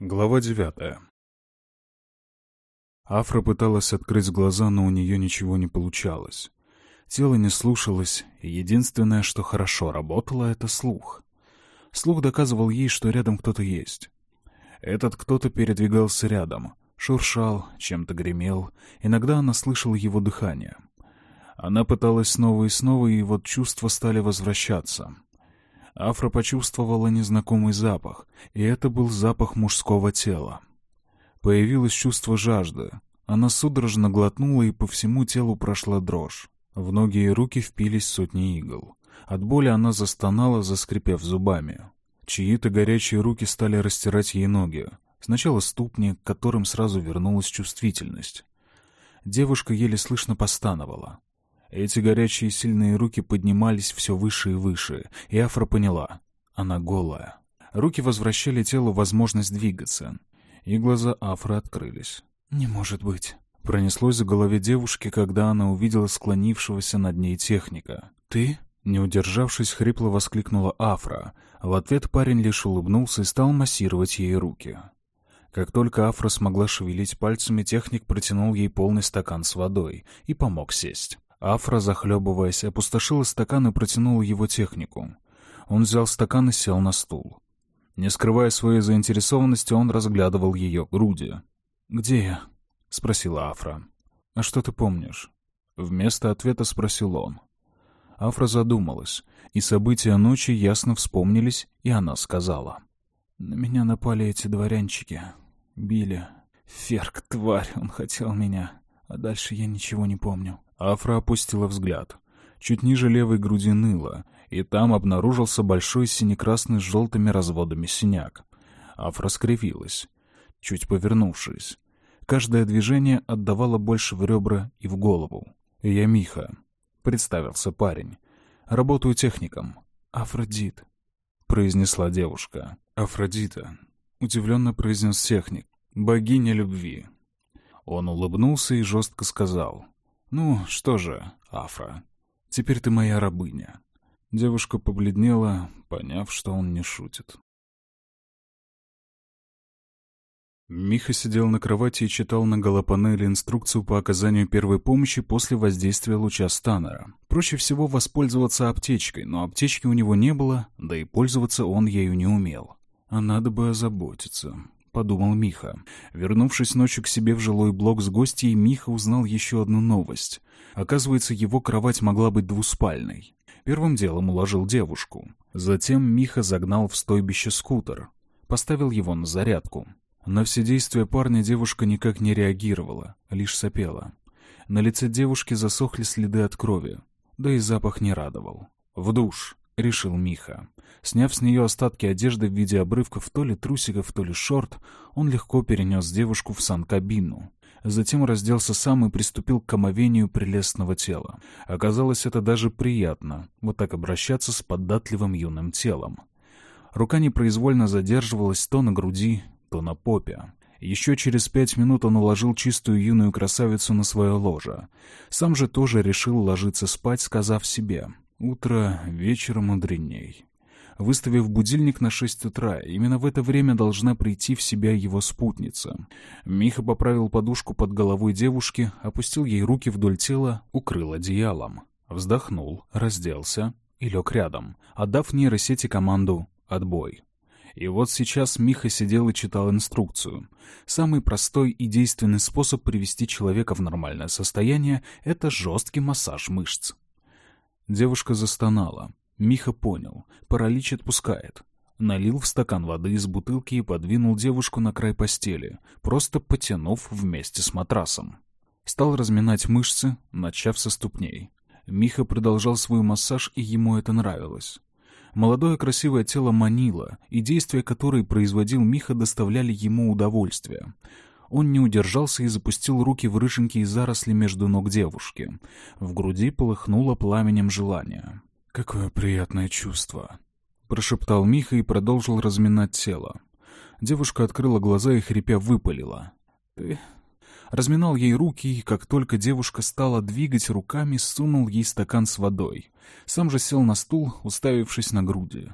Глава девятая. Афра пыталась открыть глаза, но у нее ничего не получалось. Тело не слушалось, и единственное, что хорошо работало, — это слух. Слух доказывал ей, что рядом кто-то есть. Этот кто-то передвигался рядом, шуршал, чем-то гремел, иногда она слышала его дыхание. Она пыталась снова и снова, и вот чувства стали возвращаться — Афра почувствовала незнакомый запах, и это был запах мужского тела. Появилось чувство жажды. Она судорожно глотнула, и по всему телу прошла дрожь. В ноги и руки впились сотни игл. От боли она застонала, заскрипев зубами. Чьи-то горячие руки стали растирать ей ноги. Сначала ступни, к которым сразу вернулась чувствительность. Девушка еле слышно постановала. Эти горячие сильные руки поднимались все выше и выше, и Афра поняла — она голая. Руки возвращали телу возможность двигаться, и глаза Афры открылись. «Не может быть!» Пронеслось за голове девушки, когда она увидела склонившегося над ней техника. «Ты?» Не удержавшись, хрипло воскликнула Афра. В ответ парень лишь улыбнулся и стал массировать ей руки. Как только Афра смогла шевелить пальцами, техник протянул ей полный стакан с водой и помог сесть. Афра, захлебываясь, опустошила стакан и протянула его технику. Он взял стакан и сел на стул. Не скрывая своей заинтересованности, он разглядывал ее груди. «Где я?» — спросила Афра. «А что ты помнишь?» Вместо ответа спросил он. Афра задумалась, и события ночи ясно вспомнились, и она сказала. «На меня напали эти дворянчики. Били. Ферк, тварь, он хотел меня. А дальше я ничего не помню. Афра опустила взгляд. Чуть ниже левой груди ныло, и там обнаружился большой синекрасный с желтыми разводами синяк. Афра скривилась, чуть повернувшись. Каждое движение отдавало больше в ребра и в голову. «Я Миха», — представился парень. «Работаю техником». «Афродит», — произнесла девушка. «Афродита», — удивленно произнес техник. «Богиня любви». Он улыбнулся и жестко сказал. «Ну, что же, Афра, теперь ты моя рабыня». Девушка побледнела, поняв, что он не шутит. Миха сидел на кровати и читал на голопанели инструкцию по оказанию первой помощи после воздействия луча Станнера. Проще всего воспользоваться аптечкой, но аптечки у него не было, да и пользоваться он ею не умел. А надо бы озаботиться. — подумал Миха. Вернувшись ночью к себе в жилой блок с гостьей, Миха узнал еще одну новость. Оказывается, его кровать могла быть двуспальной. Первым делом уложил девушку. Затем Миха загнал в стойбище скутер. Поставил его на зарядку. На все действия парня девушка никак не реагировала, лишь сопела. На лице девушки засохли следы от крови, да и запах не радовал. «В душ», — решил Миха. Сняв с нее остатки одежды в виде обрывков то ли трусиков, то ли шорт, он легко перенес девушку в санкабину. Затем разделся сам и приступил к омовению прелестного тела. Оказалось, это даже приятно, вот так обращаться с податливым юным телом. Рука непроизвольно задерживалась то на груди, то на попе. Еще через пять минут он уложил чистую юную красавицу на свое ложе. Сам же тоже решил ложиться спать, сказав себе «Утро вечером мудреней» выставив будильник на шесть утра. Именно в это время должна прийти в себя его спутница. Миха поправил подушку под головой девушки, опустил ей руки вдоль тела, укрыл одеялом. Вздохнул, разделся и лег рядом, отдав нейросети команду «Отбой». И вот сейчас Миха сидел и читал инструкцию. Самый простой и действенный способ привести человека в нормальное состояние — это жесткий массаж мышц. Девушка застонала. Миха понял. Паралич отпускает. Налил в стакан воды из бутылки и подвинул девушку на край постели, просто потянув вместе с матрасом. Стал разминать мышцы, начав со ступней. Миха продолжал свой массаж, и ему это нравилось. Молодое красивое тело манило, и действия, которые производил Миха, доставляли ему удовольствие. Он не удержался и запустил руки в рыженькие заросли между ног девушки. В груди полыхнуло пламенем желания. «Какое приятное чувство!» — прошептал Миха и продолжил разминать тело. Девушка открыла глаза и, хрипя, выпалила. «Ты...» Разминал ей руки, и как только девушка стала двигать руками, сунул ей стакан с водой. Сам же сел на стул, уставившись на груди.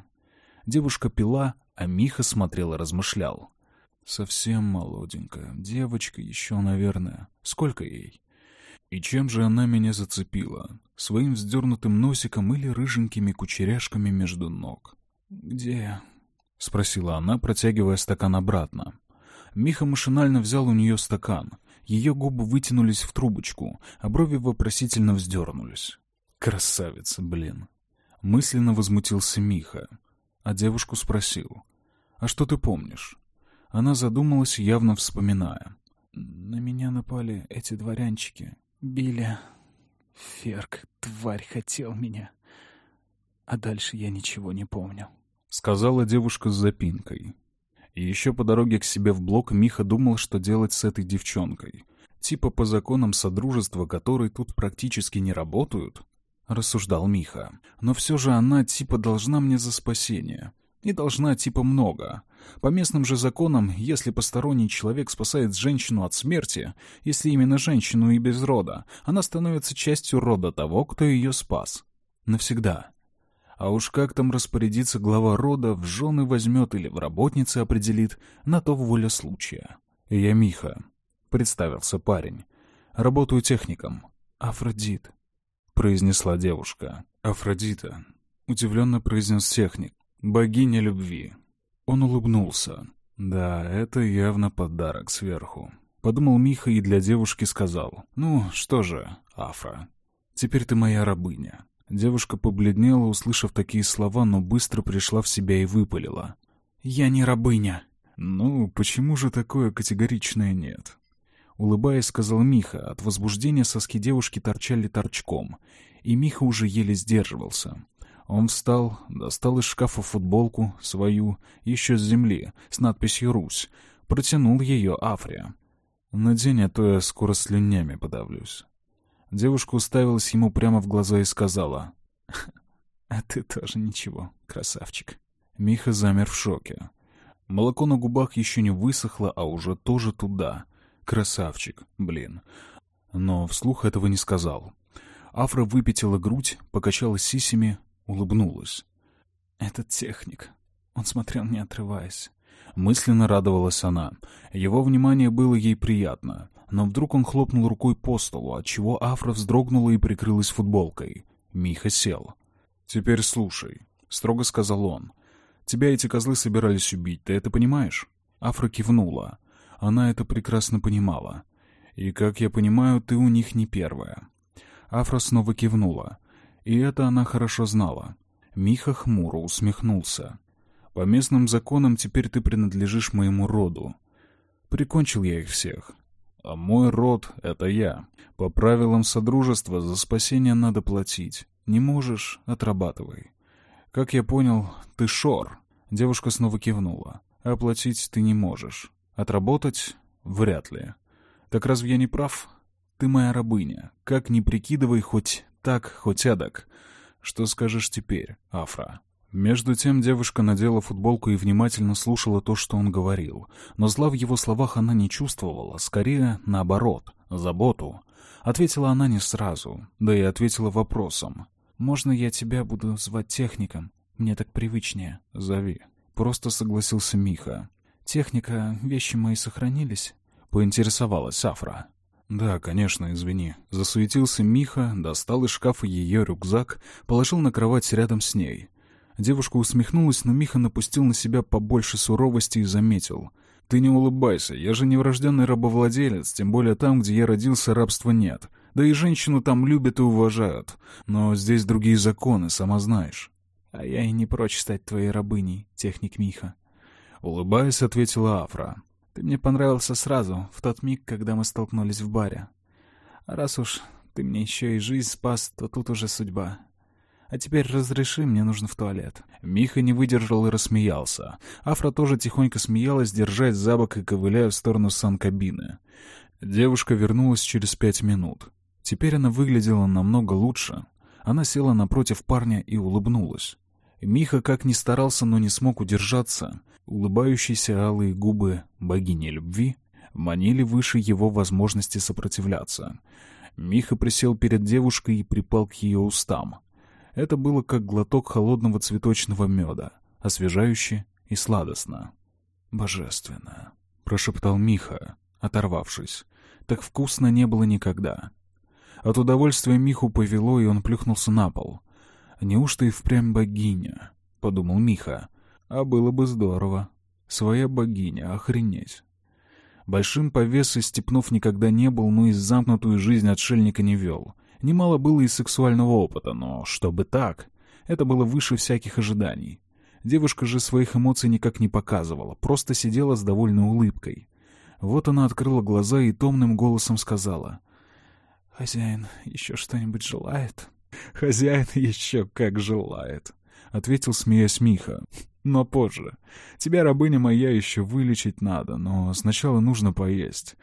Девушка пила, а Миха смотрел и размышлял. Совсем молоденькая. Девочка еще, наверное. Сколько ей? И чем же она меня зацепила? Своим вздернутым носиком или рыженькими кучеряшками между ног? «Где?» — спросила она, протягивая стакан обратно. Миха машинально взял у нее стакан. Ее губы вытянулись в трубочку, а брови вопросительно вздернулись. «Красавица, блин!» Мысленно возмутился Миха, а девушку спросил. «А что ты помнишь?» Она задумалась, явно вспоминая. «На меня напали эти дворянчики. Били. Ферк, тварь, хотел меня. А дальше я ничего не помню», — сказала девушка с запинкой. И еще по дороге к себе в блок Миха думал, что делать с этой девчонкой. Типа по законам Содружества, которые тут практически не работают, — рассуждал Миха. «Но все же она типа должна мне за спасение. И должна типа много. По местным же законам, если посторонний человек спасает женщину от смерти, если именно женщину и без рода, она становится частью рода того, кто ее спас. Навсегда. А уж как там распорядиться глава рода, в жены возьмет или в работницы определит, на то воля случая. «Я Миха», — представился парень. «Работаю техником. Афродит». — произнесла девушка. «Афродита», — удивленно произнес техник. «Богиня любви». Он улыбнулся. «Да, это явно подарок сверху». Подумал Миха и для девушки сказал. «Ну, что же, Афра, теперь ты моя рабыня». Девушка побледнела, услышав такие слова, но быстро пришла в себя и выпалила. «Я не рабыня». «Ну, почему же такое категоричное нет?» Улыбаясь, сказал Миха. От возбуждения соски девушки торчали торчком, и Миха уже еле сдерживался. Он встал, достал из шкафа футболку, свою, еще с земли, с надписью «Русь», протянул ее Афре. «Надень, а то я скоро слюнями подавлюсь». Девушка уставилась ему прямо в глаза и сказала, «А ты тоже ничего, красавчик». Миха замер в шоке. Молоко на губах еще не высохло, а уже тоже туда — Красавчик, блин. Но вслух этого не сказал. Афра выпятила грудь, покачала сисями, улыбнулась. «Этот техник. Он смотрел, не отрываясь». Мысленно радовалась она. Его внимание было ей приятно. Но вдруг он хлопнул рукой по столу, отчего Афра вздрогнула и прикрылась футболкой. Миха сел. «Теперь слушай», — строго сказал он. «Тебя эти козлы собирались убить, ты это понимаешь?» Афра кивнула. Она это прекрасно понимала. И, как я понимаю, ты у них не первая. Афра снова кивнула. И это она хорошо знала. Миха хмуро усмехнулся. По местным законам теперь ты принадлежишь моему роду. Прикончил я их всех. А мой род — это я. По правилам Содружества за спасение надо платить. Не можешь — отрабатывай. Как я понял, ты шор. Девушка снова кивнула. Оплатить ты не можешь. Отработать? Вряд ли. Так разве я не прав? Ты моя рабыня. Как ни прикидывай, хоть так, хоть эдак. Что скажешь теперь, Афра? Между тем девушка надела футболку и внимательно слушала то, что он говорил. Но зла в его словах она не чувствовала, скорее, наоборот, заботу. Ответила она не сразу, да и ответила вопросом. «Можно я тебя буду звать техником? Мне так привычнее». «Зови». Просто согласился Миха. «Техника, вещи мои сохранились?» — поинтересовалась Афра. «Да, конечно, извини». Засуетился Миха, достал из шкафа ее рюкзак, положил на кровать рядом с ней. Девушка усмехнулась, но Миха напустил на себя побольше суровости и заметил. «Ты не улыбайся, я же не врожденный рабовладелец, тем более там, где я родился, рабства нет. Да и женщину там любят и уважают. Но здесь другие законы, сама знаешь». «А я и не прочь стать твоей рабыней, техник Миха», Улыбаясь, ответила Афра. «Ты мне понравился сразу, в тот миг, когда мы столкнулись в баре. А раз уж ты мне еще и жизнь спас, то тут уже судьба. А теперь разреши, мне нужно в туалет». Миха не выдержал и рассмеялся. Афра тоже тихонько смеялась, держась за бок и ковыляя в сторону санкабины. Девушка вернулась через пять минут. Теперь она выглядела намного лучше. Она села напротив парня и улыбнулась. Миха как ни старался, но не смог удержаться. Улыбающиеся алые губы богини любви манили выше его возможности сопротивляться. Миха присел перед девушкой и припал к ее устам. Это было как глоток холодного цветочного меда, освежающе и сладостно. «Божественно», — прошептал Миха, оторвавшись. «Так вкусно не было никогда». От удовольствия Миху повело, и он плюхнулся на пол. «Неужто и впрямь богиня?» — подумал Миха. «А было бы здорово. Своя богиня, охренеть». Большим по весу Степнов никогда не был, но и замкнутую жизнь отшельника не вел. Немало было и сексуального опыта, но чтобы так, это было выше всяких ожиданий. Девушка же своих эмоций никак не показывала, просто сидела с довольной улыбкой. Вот она открыла глаза и томным голосом сказала. «Хозяин еще что-нибудь желает?» «Хозяин еще как желает», — ответил, смеясь Миха. «Но позже. Тебя, рабыня моя, еще вылечить надо, но сначала нужно поесть.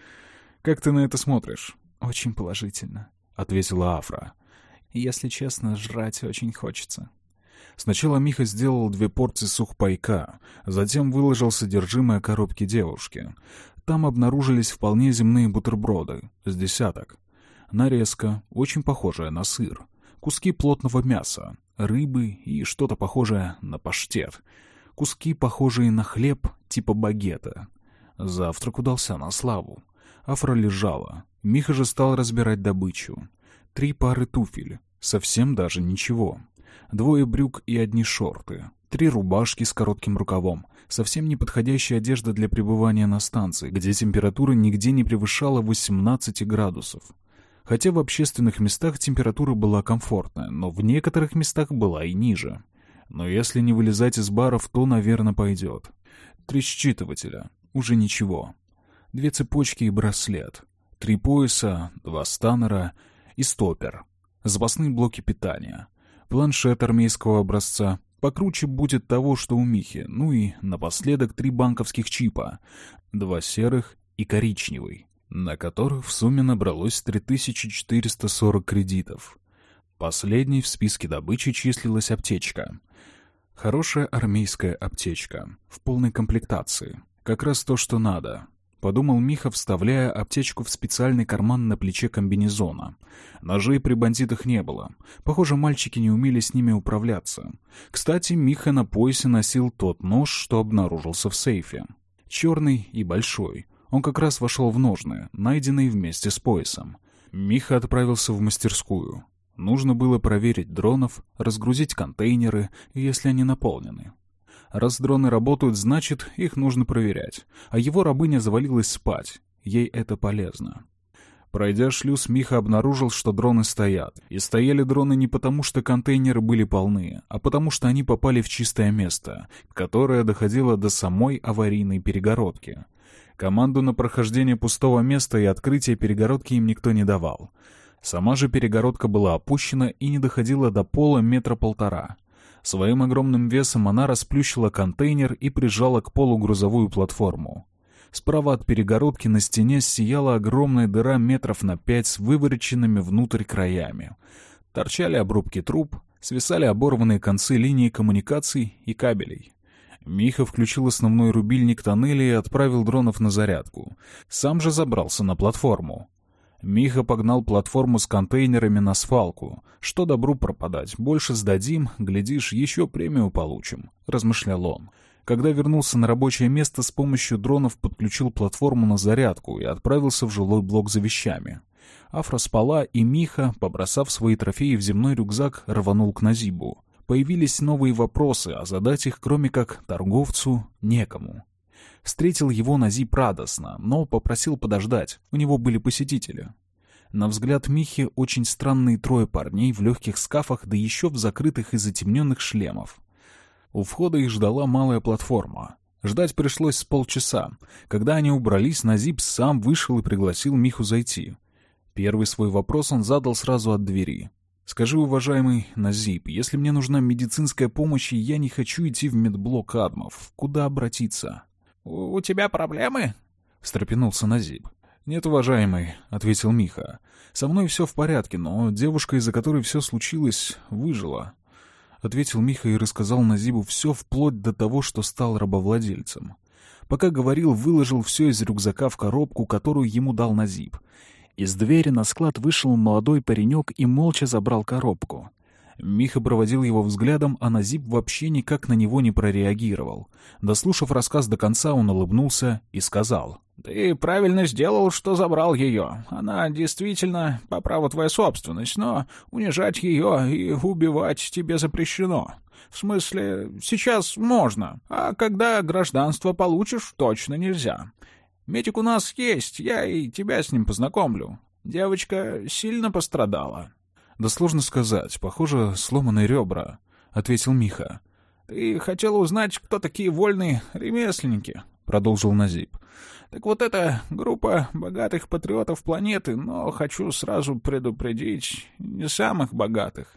Как ты на это смотришь?» «Очень положительно», — ответила Афра. «Если честно, жрать очень хочется». Сначала Миха сделал две порции сухпайка, затем выложил содержимое коробки девушки. Там обнаружились вполне земные бутерброды, с десяток. Нарезка, очень похожая на сыр. Куски плотного мяса, рыбы и что-то похожее на паштет. Куски, похожие на хлеб, типа багета. Завтрак удался на славу. Афра лежала. Миха же стал разбирать добычу. Три пары туфель. Совсем даже ничего. Двое брюк и одни шорты. Три рубашки с коротким рукавом. Совсем не подходящая одежда для пребывания на станции, где температура нигде не превышала 18 градусов. Хотя в общественных местах температура была комфортная, но в некоторых местах была и ниже. Но если не вылезать из баров, то, наверное, пойдет. Три считывателя. Уже ничего. Две цепочки и браслет. Три пояса, два станера и стопер. Запасные блоки питания. Планшет армейского образца, Покруче будет того, что у Михи. Ну и напоследок три банковских чипа. Два серых и коричневый, на которых в сумме набралось 3440 кредитов. Последней в списке добычи числилась аптечка. Хорошая армейская аптечка, в полной комплектации. Как раз то, что надо. Подумал Миха, вставляя аптечку в специальный карман на плече комбинезона. Ножей при бандитах не было. Похоже, мальчики не умели с ними управляться. Кстати, Миха на поясе носил тот нож, что обнаружился в сейфе. Черный и большой. Он как раз вошел в ножны, найденные вместе с поясом. Миха отправился в мастерскую. Нужно было проверить дронов, разгрузить контейнеры, если они наполнены. Раз дроны работают, значит, их нужно проверять. А его рабыня завалилась спать. Ей это полезно. Пройдя шлюз, Миха обнаружил, что дроны стоят. И стояли дроны не потому, что контейнеры были полны, а потому, что они попали в чистое место, которое доходило до самой аварийной перегородки. Команду на прохождение пустого места и открытие перегородки им никто не давал. Сама же перегородка была опущена и не доходила до пола метра полтора. Своим огромным весом она расплющила контейнер и прижала к полу грузовую платформу. Справа от перегородки на стене сияла огромная дыра метров на пять с вывороченными внутрь краями. Торчали обрубки труб, свисали оборванные концы линии коммуникаций и кабелей. Миха включил основной рубильник тоннеля и отправил дронов на зарядку. Сам же забрался на платформу. Миха погнал платформу с контейнерами на свалку. Что добру пропадать, больше сдадим, глядишь, еще премию получим, размышлял он. Когда вернулся на рабочее место, с помощью дронов подключил платформу на зарядку и отправился в жилой блок за вещами. Афра спала, и Миха, побросав свои трофеи в земной рюкзак, рванул к Назибу. Появились новые вопросы, а задать их, кроме как торговцу, некому. Встретил его Назип радостно, но попросил подождать, у него были посетители. На взгляд Михи очень странные трое парней в легких скафах, да еще в закрытых и затемненных шлемов. У входа их ждала малая платформа. Ждать пришлось с полчаса. Когда они убрались, Назип сам вышел и пригласил Миху зайти. Первый свой вопрос он задал сразу от двери. «Скажи, уважаемый Назип, если мне нужна медицинская помощь, и я не хочу идти в медблок Адмов, куда обратиться?» «У, тебя проблемы?» — встрепенулся Назиб. «Нет, уважаемый», — ответил Миха. «Со мной все в порядке, но девушка, из-за которой все случилось, выжила». Ответил Миха и рассказал Назибу все вплоть до того, что стал рабовладельцем. Пока говорил, выложил все из рюкзака в коробку, которую ему дал Назиб. Из двери на склад вышел молодой паренек и молча забрал коробку. Миха проводил его взглядом, а Назиб вообще никак на него не прореагировал. Дослушав рассказ до конца, он улыбнулся и сказал. «Ты правильно сделал, что забрал ее. Она действительно по праву твоя собственность, но унижать ее и убивать тебе запрещено. В смысле, сейчас можно, а когда гражданство получишь, точно нельзя. Медик у нас есть, я и тебя с ним познакомлю. Девочка сильно пострадала». «Да сложно сказать. Похоже, сломанные ребра», — ответил Миха. «Ты хотел узнать, кто такие вольные ремесленники?» — продолжил Назип. «Так вот это группа богатых патриотов планеты, но хочу сразу предупредить, не самых богатых,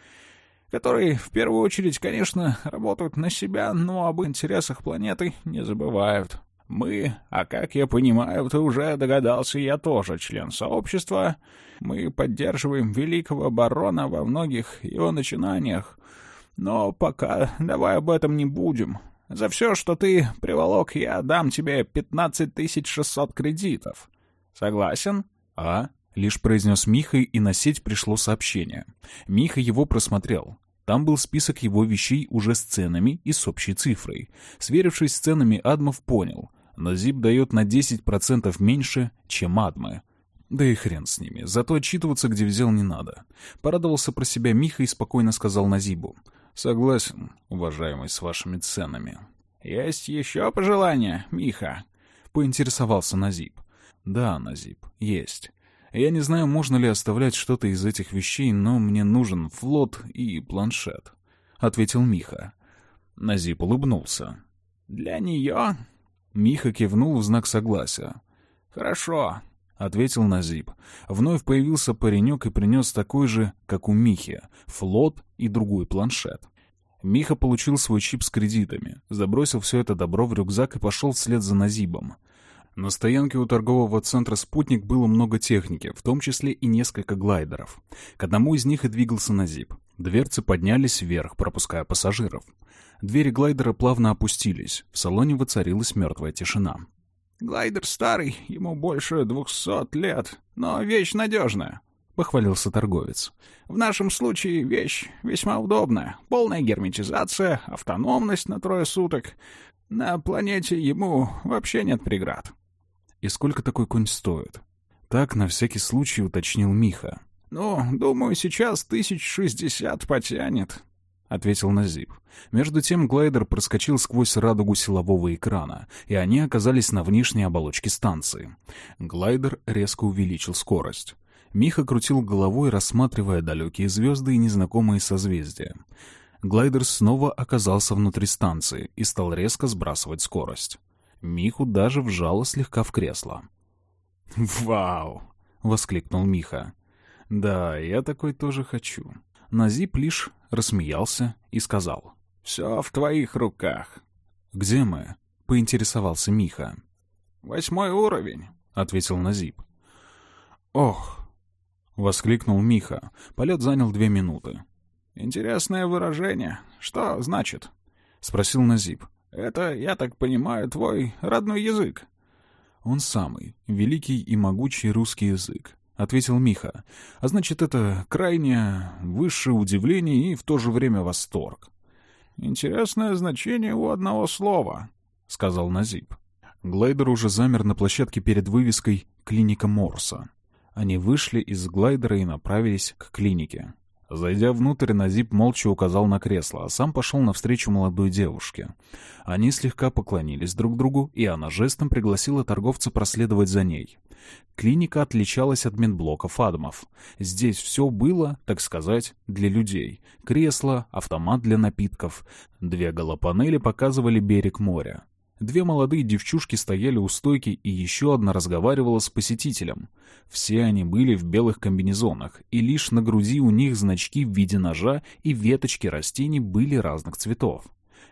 которые в первую очередь, конечно, работают на себя, но об интересах планеты не забывают. Мы, а как я понимаю, ты уже догадался, я тоже член сообщества. Мы поддерживаем великого барона во многих его начинаниях. Но пока давай об этом не будем. За все, что ты приволок, я дам тебе 15 600 кредитов. Согласен? А? Лишь произнес Миха, и на сеть пришло сообщение. Миха его просмотрел. Там был список его вещей уже с ценами и с общей цифрой. Сверившись с ценами, Адмов понял. Назиб дает на 10% меньше, чем Адмы. Да и хрен с ними, зато отчитываться, где взял, не надо. Порадовался про себя Миха и спокойно сказал Назибу. «Согласен, уважаемый, с вашими ценами». «Есть еще пожелания, Миха?» — поинтересовался Назиб. «Да, Назиб, есть. Я не знаю, можно ли оставлять что-то из этих вещей, но мне нужен флот и планшет», — ответил Миха. Назиб улыбнулся. «Для нее?» Миха кивнул в знак согласия. «Хорошо», — ответил Назиб. Вновь появился паренек и принес такой же, как у Михи, флот и другой планшет. Миха получил свой чип с кредитами, забросил все это добро в рюкзак и пошел вслед за Назибом. На стоянке у торгового центра «Спутник» было много техники, в том числе и несколько глайдеров. К одному из них и двигался Назиб. Дверцы поднялись вверх, пропуская пассажиров. Двери глайдера плавно опустились. В салоне воцарилась мертвая тишина. «Глайдер старый, ему больше двухсот лет, но вещь надежная», — похвалился торговец. «В нашем случае вещь весьма удобная. Полная герметизация, автономность на трое суток. На планете ему вообще нет преград». «И сколько такой конь стоит?» Так, на всякий случай, уточнил Миха. «Ну, думаю, сейчас тысяч шестьдесят потянет», — ответил Назиб. Между тем глайдер проскочил сквозь радугу силового экрана, и они оказались на внешней оболочке станции. Глайдер резко увеличил скорость. Миха крутил головой, рассматривая далекие звезды и незнакомые созвездия. Глайдер снова оказался внутри станции и стал резко сбрасывать скорость. Миху даже вжало слегка в кресло. «Вау!» — воскликнул Миха. «Да, я такой тоже хочу». Назип лишь рассмеялся и сказал. «Все в твоих руках». «Где мы?» — поинтересовался Миха. «Восьмой уровень», — ответил Назип. «Ох!» — воскликнул Миха. Полет занял две минуты. «Интересное выражение. Что значит?» — спросил Назип. «Это, я так понимаю, твой родной язык?» «Он самый, великий и могучий русский язык. — ответил Миха. «А значит, это крайне высшее удивление и в то же время восторг». «Интересное значение у одного слова», — сказал Назип. Глайдер уже замер на площадке перед вывеской «Клиника Морса». Они вышли из глайдера и направились к клинике. Зайдя внутрь, Назип молча указал на кресло, а сам пошел навстречу молодой девушке. Они слегка поклонились друг другу, и она жестом пригласила торговца проследовать за ней. Клиника отличалась от медблоков Адамов. Здесь все было, так сказать, для людей. Кресло, автомат для напитков. Две голопанели показывали берег моря. Две молодые девчушки стояли у стойки, и еще одна разговаривала с посетителем. Все они были в белых комбинезонах, и лишь на груди у них значки в виде ножа и веточки растений были разных цветов.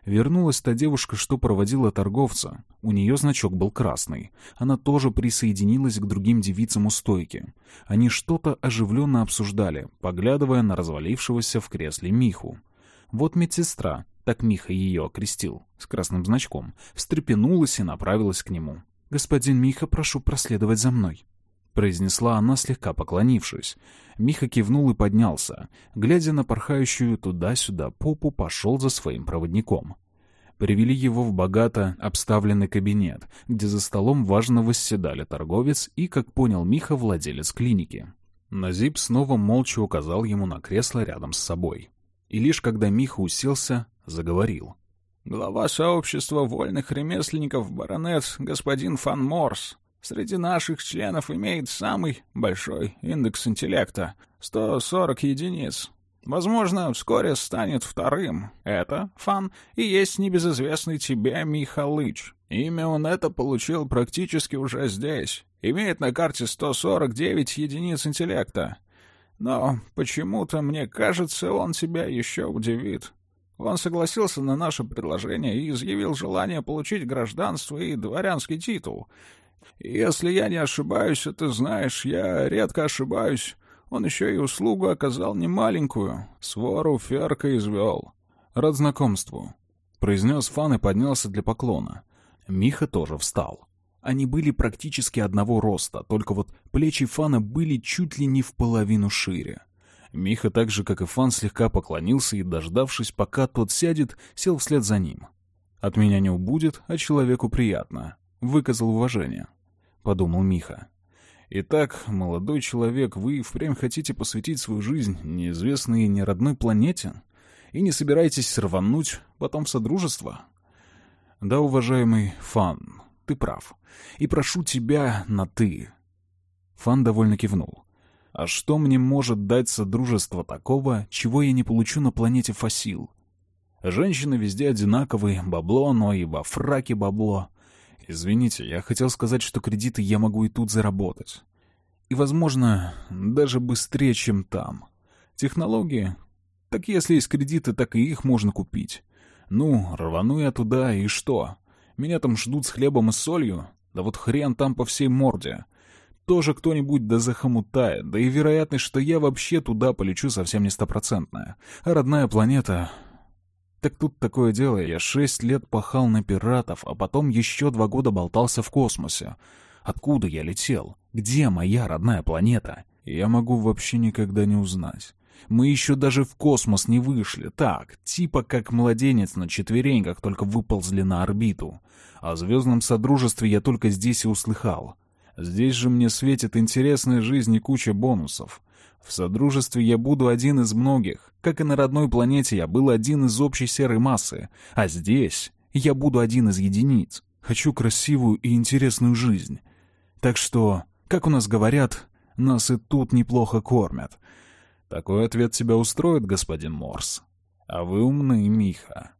Вернулась та девушка, что проводила торговца. У нее значок был красный. Она тоже присоединилась к другим девицам у стойки. Они что-то оживленно обсуждали, поглядывая на развалившегося в кресле Миху. Вот медсестра, так Миха ее окрестил, с красным значком, встрепенулась и направилась к нему. «Господин Миха, прошу проследовать за мной». — произнесла она, слегка поклонившись. Миха кивнул и поднялся. Глядя на порхающую туда-сюда попу, пошел за своим проводником. Привели его в богато обставленный кабинет, где за столом важно восседали торговец и, как понял Миха, владелец клиники. Назип снова молча указал ему на кресло рядом с собой. И лишь когда Миха уселся, заговорил. «Глава сообщества вольных ремесленников баронет господин Фан Морс среди наших членов имеет самый большой индекс интеллекта — 140 единиц. Возможно, вскоре станет вторым. Это, Фан, и есть небезызвестный тебе Михалыч. Имя он это получил практически уже здесь. Имеет на карте 149 единиц интеллекта. Но почему-то, мне кажется, он тебя еще удивит. Он согласился на наше предложение и изъявил желание получить гражданство и дворянский титул. Если я не ошибаюсь, ты знаешь, я редко ошибаюсь. Он еще и услугу оказал немаленькую. Свору Ферка извел. «Рад знакомству», — произнес Фан и поднялся для поклона. Миха тоже встал. Они были практически одного роста, только вот плечи Фана были чуть ли не в половину шире. Миха так же, как и Фан, слегка поклонился и, дождавшись, пока тот сядет, сел вслед за ним. «От меня не убудет, а человеку приятно», — выказал уважение, — подумал Миха. Итак, молодой человек, вы впрямь хотите посвятить свою жизнь неизвестной и неродной планете? И не собираетесь рвануть потом в Содружество? Да, уважаемый Фан, ты прав. И прошу тебя на «ты». Фан довольно кивнул. А что мне может дать Содружество такого, чего я не получу на планете Фасил? Женщины везде одинаковые, бабло, но и во фраке бабло. Извините, я хотел сказать, что кредиты я могу и тут заработать. И, возможно, даже быстрее, чем там. Технологии? Так если есть кредиты, так и их можно купить. Ну, рвану я туда, и что? Меня там ждут с хлебом и солью? Да вот хрен там по всей морде. Тоже кто-нибудь да захомутает, да и вероятность, что я вообще туда полечу, совсем не стопроцентная. А родная планета так тут такое дело, я шесть лет пахал на пиратов, а потом еще два года болтался в космосе. Откуда я летел? Где моя родная планета? Я могу вообще никогда не узнать. Мы еще даже в космос не вышли. Так, типа как младенец на четвереньках, только выползли на орбиту. О звездном содружестве я только здесь и услыхал. Здесь же мне светит интересная жизнь и куча бонусов. В Содружестве я буду один из многих. Как и на родной планете я был один из общей серой массы. А здесь я буду один из единиц. Хочу красивую и интересную жизнь. Так что, как у нас говорят, нас и тут неплохо кормят. Такой ответ тебя устроит, господин Морс? А вы умный, Миха.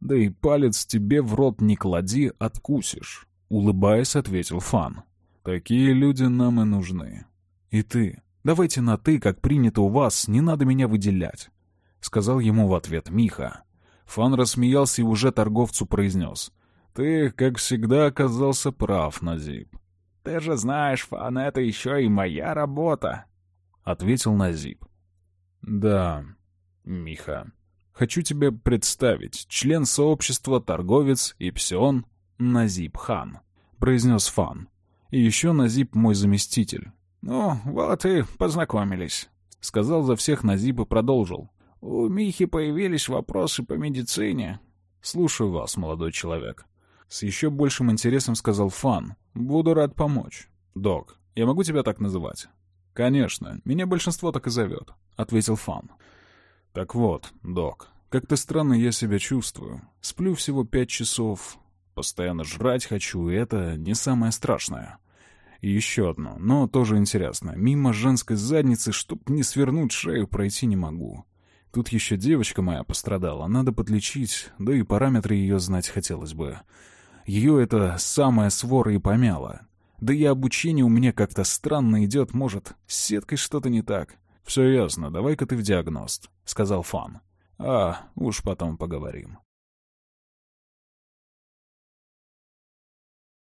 Да и палец тебе в рот не клади, откусишь. Улыбаясь, ответил Фан. Такие люди нам и нужны. И ты, Давайте на «ты», как принято у вас, не надо меня выделять», — сказал ему в ответ Миха. Фан рассмеялся и уже торговцу произнес. «Ты, как всегда, оказался прав, Назип». «Ты же знаешь, Фан, это еще и моя работа», — ответил Назип. «Да, Миха. Хочу тебе представить. Член сообщества торговец Ипсион Назип Хан», — произнес Фан. «И еще Назип мой заместитель. «Ну, вот и познакомились», — сказал за всех Назиб и продолжил. «У Михи появились вопросы по медицине». «Слушаю вас, молодой человек». С еще большим интересом сказал Фан. «Буду рад помочь». «Док, я могу тебя так называть?» «Конечно, меня большинство так и зовет», — ответил Фан. «Так вот, док, как-то странно я себя чувствую. Сплю всего пять часов, постоянно жрать хочу, и это не самое страшное». И еще одно, но тоже интересно. Мимо женской задницы, чтоб не свернуть шею, пройти не могу. Тут еще девочка моя пострадала, надо подлечить, да и параметры ее знать хотелось бы. Ее это самая свора и помяла. Да и обучение у меня как-то странно идет, может, с сеткой что-то не так. «Все ясно, давай-ка ты в диагност», — сказал Фан. «А, уж потом поговорим».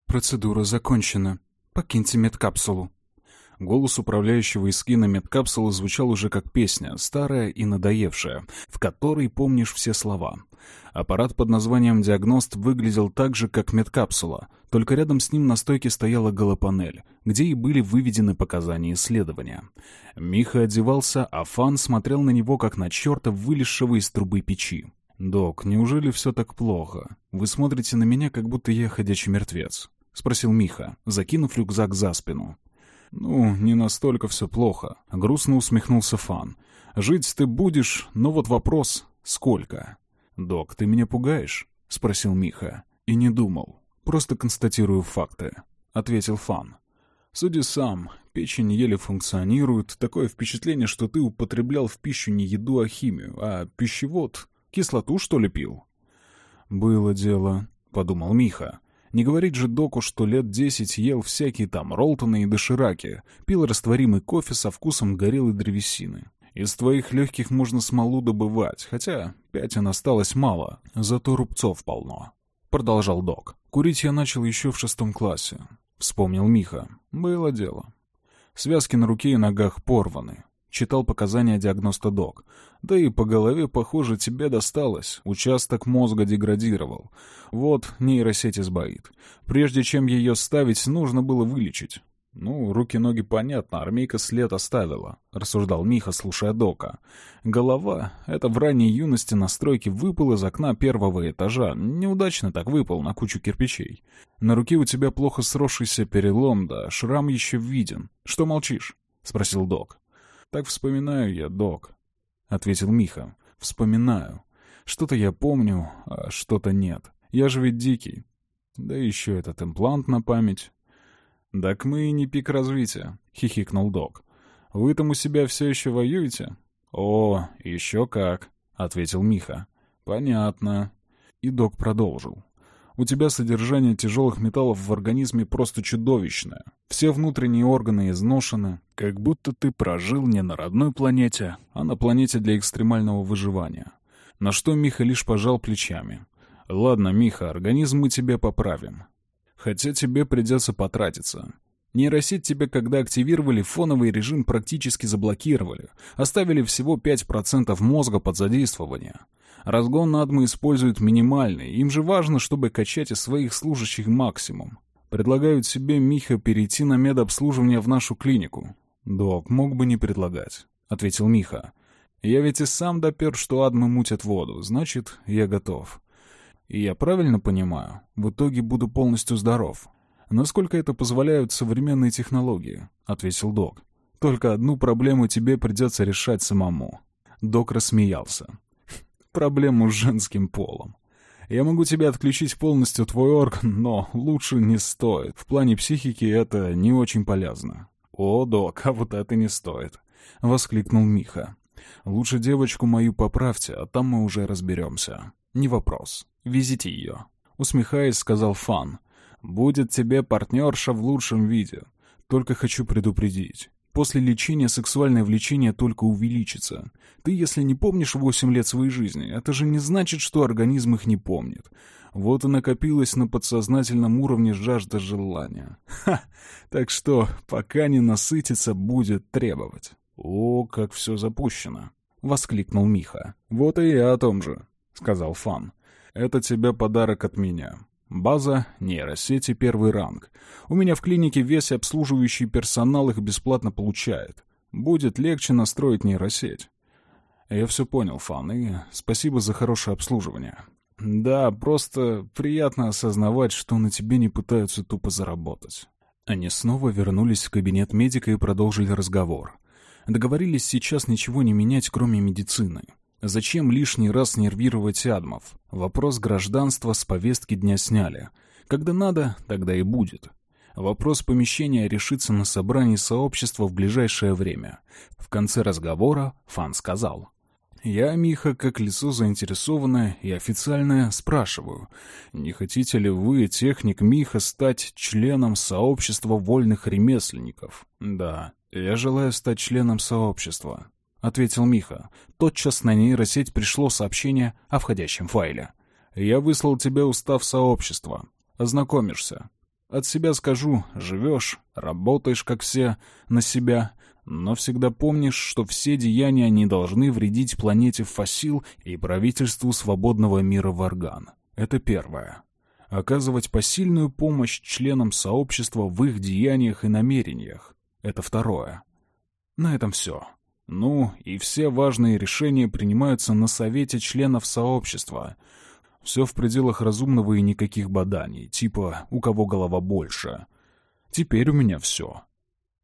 Процедура закончена. Покиньте медкапсулу. Голос управляющего из скина медкапсулы звучал уже как песня, старая и надоевшая, в которой помнишь все слова. Аппарат под названием «Диагност» выглядел так же, как медкапсула, только рядом с ним на стойке стояла голопанель, где и были выведены показания исследования. Миха одевался, а Фан смотрел на него, как на черта, вылезшего из трубы печи. «Док, неужели все так плохо? Вы смотрите на меня, как будто я ходячий мертвец», — спросил Миха, закинув рюкзак за спину. «Ну, не настолько все плохо», — грустно усмехнулся Фан. «Жить ты будешь, но вот вопрос — сколько?» «Док, ты меня пугаешь?» — спросил Миха. «И не думал. Просто констатирую факты», — ответил Фан. «Суди сам. Печень еле функционирует. Такое впечатление, что ты употреблял в пищу не еду, а химию. А пищевод? Кислоту, что ли, пил?» «Было дело», — подумал Миха. Не говорить же доку, что лет десять ел всякие там ролтоны и дошираки, пил растворимый кофе со вкусом горелой древесины. Из твоих легких можно смолу добывать, хотя пятен осталось мало, зато рубцов полно. Продолжал док. Курить я начал еще в шестом классе. Вспомнил Миха. Было дело. Связки на руке и ногах порваны. Читал показания диагноста док. Да и по голове, похоже, тебе досталось. Участок мозга деградировал. Вот нейросеть избавит. Прежде чем ее ставить, нужно было вылечить. «Ну, руки-ноги понятно, армейка след оставила», — рассуждал Миха, слушая Дока. «Голова — это в ранней юности на стройке выпал из окна первого этажа. Неудачно так выпал на кучу кирпичей. На руке у тебя плохо сросшийся перелом, да шрам еще виден. Что молчишь?» — спросил Док. «Так вспоминаю я, Док», — ответил Миха. «Вспоминаю. Что-то я помню, а что-то нет. Я же ведь дикий. Да еще этот имплант на память». «Так мы и не пик развития», — хихикнул док. «Вы там у себя все еще воюете?» «О, еще как», — ответил Миха. «Понятно». И док продолжил. «У тебя содержание тяжелых металлов в организме просто чудовищное. Все внутренние органы изношены, как будто ты прожил не на родной планете, а на планете для экстремального выживания». На что Миха лишь пожал плечами. «Ладно, Миха, организм мы тебе поправим. Хотя тебе придется потратиться. Нейросеть тебе, когда активировали, фоновый режим практически заблокировали. Оставили всего 5% мозга под задействование. Разгон Адмы используют минимальный. Им же важно, чтобы качать из своих служащих максимум. Предлагают себе, Миха, перейти на медобслуживание в нашу клинику. «Док, мог бы не предлагать», — ответил Миха. «Я ведь и сам допер, что Адмы мутят воду. Значит, я готов. И я правильно понимаю, в итоге буду полностью здоров. Насколько это позволяют современные технологии, ответил док. Только одну проблему тебе придется решать самому. Док рассмеялся. Проблему с женским полом. Я могу тебе отключить полностью твой орган, но лучше не стоит. В плане психики это не очень полезно. О, док, а вот это не стоит, воскликнул Миха. Лучше девочку мою поправьте, а там мы уже разберемся. Не вопрос. Везите ее. Усмехаясь, сказал Фан. Будет тебе партнерша в лучшем виде. Только хочу предупредить. После лечения сексуальное влечение только увеличится. Ты, если не помнишь 8 лет своей жизни, это же не значит, что организм их не помнит. Вот и накопилась на подсознательном уровне жажда желания. Ха! Так что, пока не насытится, будет требовать. О, как все запущено! — воскликнул Миха. «Вот и я о том же», — сказал Фан. Это тебе подарок от меня. База, нейросети первый ранг. У меня в клинике весь обслуживающий персонал их бесплатно получает. Будет легче настроить нейросеть. Я все понял, Фан, и спасибо за хорошее обслуживание. Да, просто приятно осознавать, что на тебе не пытаются тупо заработать. Они снова вернулись в кабинет медика и продолжили разговор. Договорились сейчас ничего не менять, кроме медицины. Зачем лишний раз нервировать адмов? Вопрос гражданства с повестки дня сняли. Когда надо, тогда и будет. Вопрос помещения решится на собрании сообщества в ближайшее время. В конце разговора Фан сказал. «Я, Миха, как лицо заинтересованное и официальное, спрашиваю, не хотите ли вы, техник Миха, стать членом сообщества вольных ремесленников?» «Да, я желаю стать членом сообщества», — ответил Миха. Тотчас на нейросеть пришло сообщение о входящем файле. «Я выслал тебе устав сообщества. Ознакомишься». От себя скажу, живешь, работаешь, как все, на себя, но всегда помнишь, что все деяния не должны вредить планете Фасил и правительству свободного мира Варган. Это первое. Оказывать посильную помощь членам сообщества в их деяниях и намерениях. Это второе. На этом все. Ну, и все важные решения принимаются на совете членов сообщества — все в пределах разумного и никаких боданий, типа «у кого голова больше». Теперь у меня все.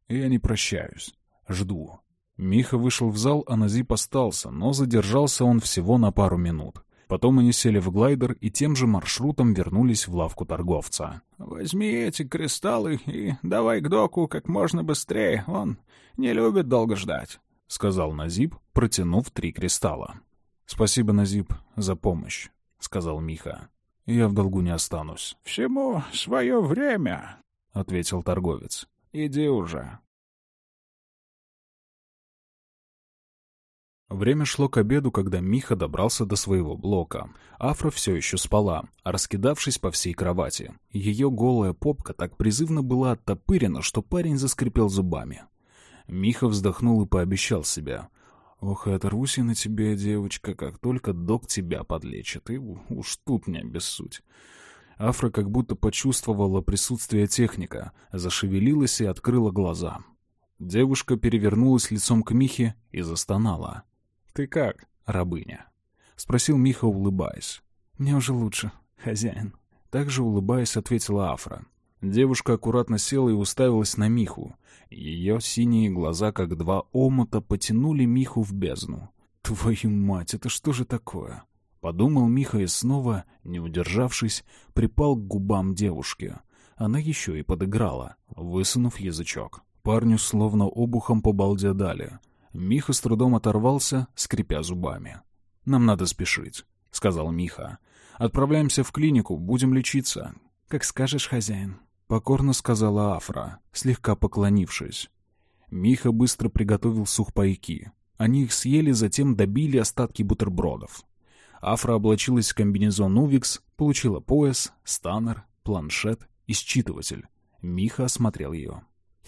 Я не прощаюсь. Жду. Миха вышел в зал, а Назип остался, но задержался он всего на пару минут. Потом они сели в глайдер и тем же маршрутом вернулись в лавку торговца. «Возьми эти кристаллы и давай к доку как можно быстрее, он не любит долго ждать», — сказал Назип, протянув три кристалла. «Спасибо, Назип, за помощь». — сказал Миха. «Я в долгу не останусь». «Всему свое время», — ответил торговец. «Иди уже». Время шло к обеду, когда Миха добрался до своего блока. Афра все еще спала, раскидавшись по всей кровати. Ее голая попка так призывно была оттопырена, что парень заскрипел зубами. Миха вздохнул и пообещал себе. Ох, и оторвусь я на тебе, девочка, как только док тебя подлечит. И уж тут не обессудь. Афра как будто почувствовала присутствие техника, зашевелилась и открыла глаза. Девушка перевернулась лицом к Михе и застонала. «Ты как, рабыня?» — спросил Миха, улыбаясь. «Мне уже лучше, хозяин». Также улыбаясь, ответила Афра. Девушка аккуратно села и уставилась на Миху. Ее синие глаза, как два омута, потянули Миху в бездну. «Твою мать, это что же такое?» Подумал Миха и снова, не удержавшись, припал к губам девушки. Она еще и подыграла, высунув язычок. Парню словно обухом по балде дали. Миха с трудом оторвался, скрипя зубами. «Нам надо спешить», — сказал Миха. «Отправляемся в клинику, будем лечиться». «Как скажешь, хозяин», — покорно сказала Афра, слегка поклонившись. Миха быстро приготовил сухпайки. Они их съели, затем добили остатки бутербродов. Афра облачилась в комбинезон Увикс, получила пояс, станер, планшет и считыватель. Миха осмотрел ее.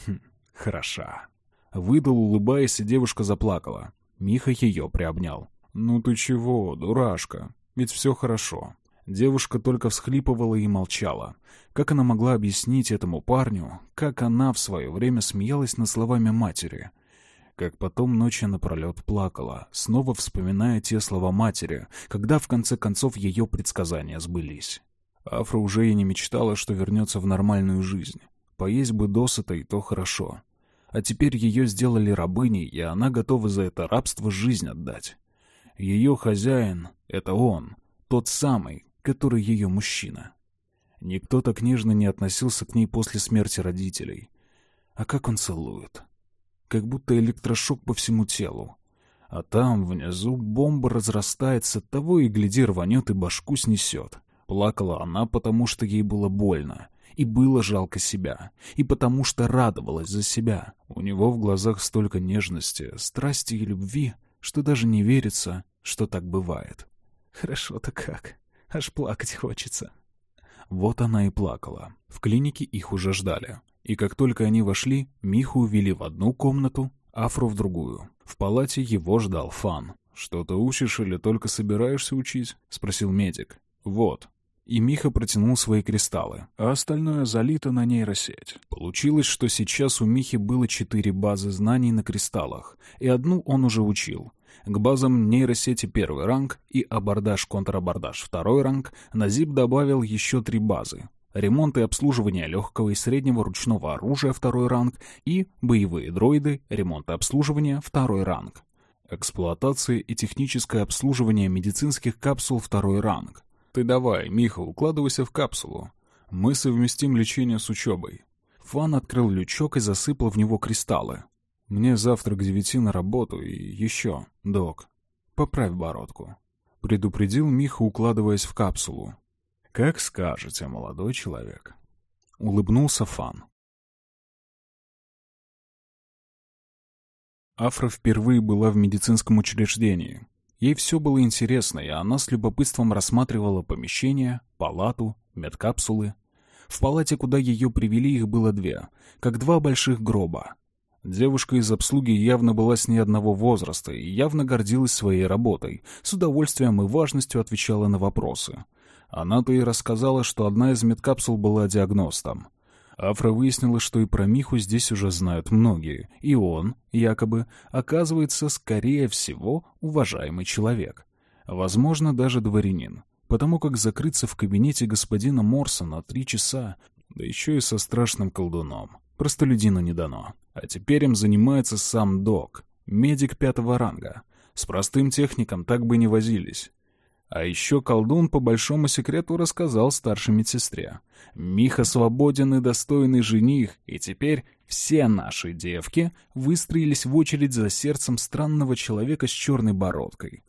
Хм, хороша. Выдал, улыбаясь, и девушка заплакала. Миха ее приобнял. «Ну ты чего, дурашка? Ведь все хорошо. Девушка только всхлипывала и молчала. Как она могла объяснить этому парню, как она в свое время смеялась над словами матери? Как потом ночью напролет плакала, снова вспоминая те слова матери, когда в конце концов ее предсказания сбылись. Афра уже и не мечтала, что вернется в нормальную жизнь. Поесть бы досыта, и то хорошо. А теперь ее сделали рабыней, и она готова за это рабство жизнь отдать. Ее хозяин — это он, тот самый, который ее мужчина. Никто так нежно не относился к ней после смерти родителей. А как он целует? Как будто электрошок по всему телу. А там, внизу, бомба разрастается, того и гляди рванет и башку снесет. Плакала она, потому что ей было больно. И было жалко себя. И потому что радовалась за себя. У него в глазах столько нежности, страсти и любви, что даже не верится, что так бывает. Хорошо-то как. Аж плакать хочется. Вот она и плакала. В клинике их уже ждали. И как только они вошли, Миху увели в одну комнату, Афру в другую. В палате его ждал Фан. «Что-то учишь или только собираешься учить?» — спросил медик. «Вот». И Миха протянул свои кристаллы, а остальное залито на нейросеть. Получилось, что сейчас у Михи было четыре базы знаний на кристаллах, и одну он уже учил. К базам нейросети первый ранг и абордаж-контрабордаж второй ранг Назиб добавил еще три базы. Ремонт и обслуживание легкого и среднего ручного оружия второй ранг и боевые дроиды, ремонт и обслуживание второй ранг. Эксплуатация и техническое обслуживание медицинских капсул второй ранг. Ты давай, Миха, укладывайся в капсулу. Мы совместим лечение с учебой. Фан открыл лючок и засыпал в него кристаллы. Мне завтра к девяти на работу и еще, док. Поправь бородку. Предупредил Миха, укладываясь в капсулу. Как скажете, молодой человек. Улыбнулся Фан. Афра впервые была в медицинском учреждении. Ей все было интересно, и она с любопытством рассматривала помещение, палату, медкапсулы. В палате, куда ее привели, их было две, как два больших гроба. Девушка из обслуги явно была с ней одного возраста и явно гордилась своей работой, с удовольствием и важностью отвечала на вопросы. Она-то и рассказала, что одна из медкапсул была диагностом. Афра выяснила, что и про Миху здесь уже знают многие, и он, якобы, оказывается, скорее всего, уважаемый человек. Возможно, даже дворянин, потому как закрыться в кабинете господина Морса на три часа, да еще и со страшным колдуном, простолюдину не дано. А теперь им занимается сам док, медик пятого ранга. С простым техником так бы не возились. А еще колдун по большому секрету рассказал старшей медсестре. Миха свободен и достойный жених, и теперь все наши девки выстроились в очередь за сердцем странного человека с черной бородкой.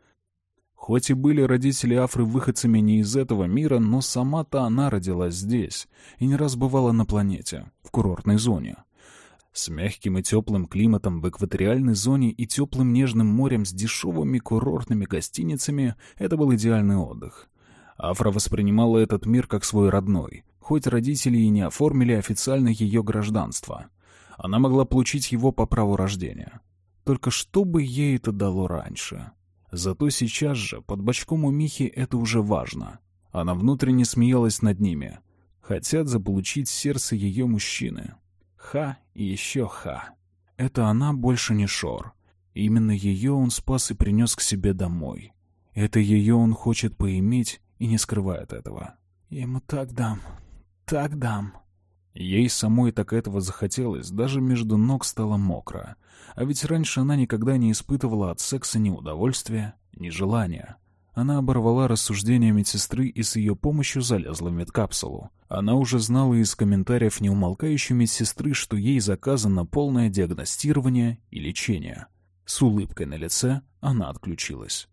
Хоть и были родители Афры выходцами не из этого мира, но сама-то она родилась здесь и не раз бывала на планете, в курортной зоне. С мягким и теплым климатом в экваториальной зоне и теплым нежным морем с дешевыми курортными гостиницами это был идеальный отдых. Афра воспринимала этот мир как свой родной, хоть родители и не оформили официально ее гражданство. Она могла получить его по праву рождения. Только что бы ей это дало раньше? Зато сейчас же под бочком у Михи это уже важно. Она внутренне смеялась над ними. Хотят заполучить сердце ее мужчины. Ха и еще ха. Это она больше не Шор. Именно ее он спас и принес к себе домой. Это ее он хочет поиметь и не скрывает этого. Ему так дам, так дам. Ей самой так этого захотелось, даже между ног стало мокро. А ведь раньше она никогда не испытывала от секса ни удовольствия, ни желания. Она оборвала рассуждения медсестры и с ее помощью залезла в медкапсулу. Она уже знала из комментариев неумолкающей медсестры, что ей заказано полное диагностирование и лечение. С улыбкой на лице она отключилась.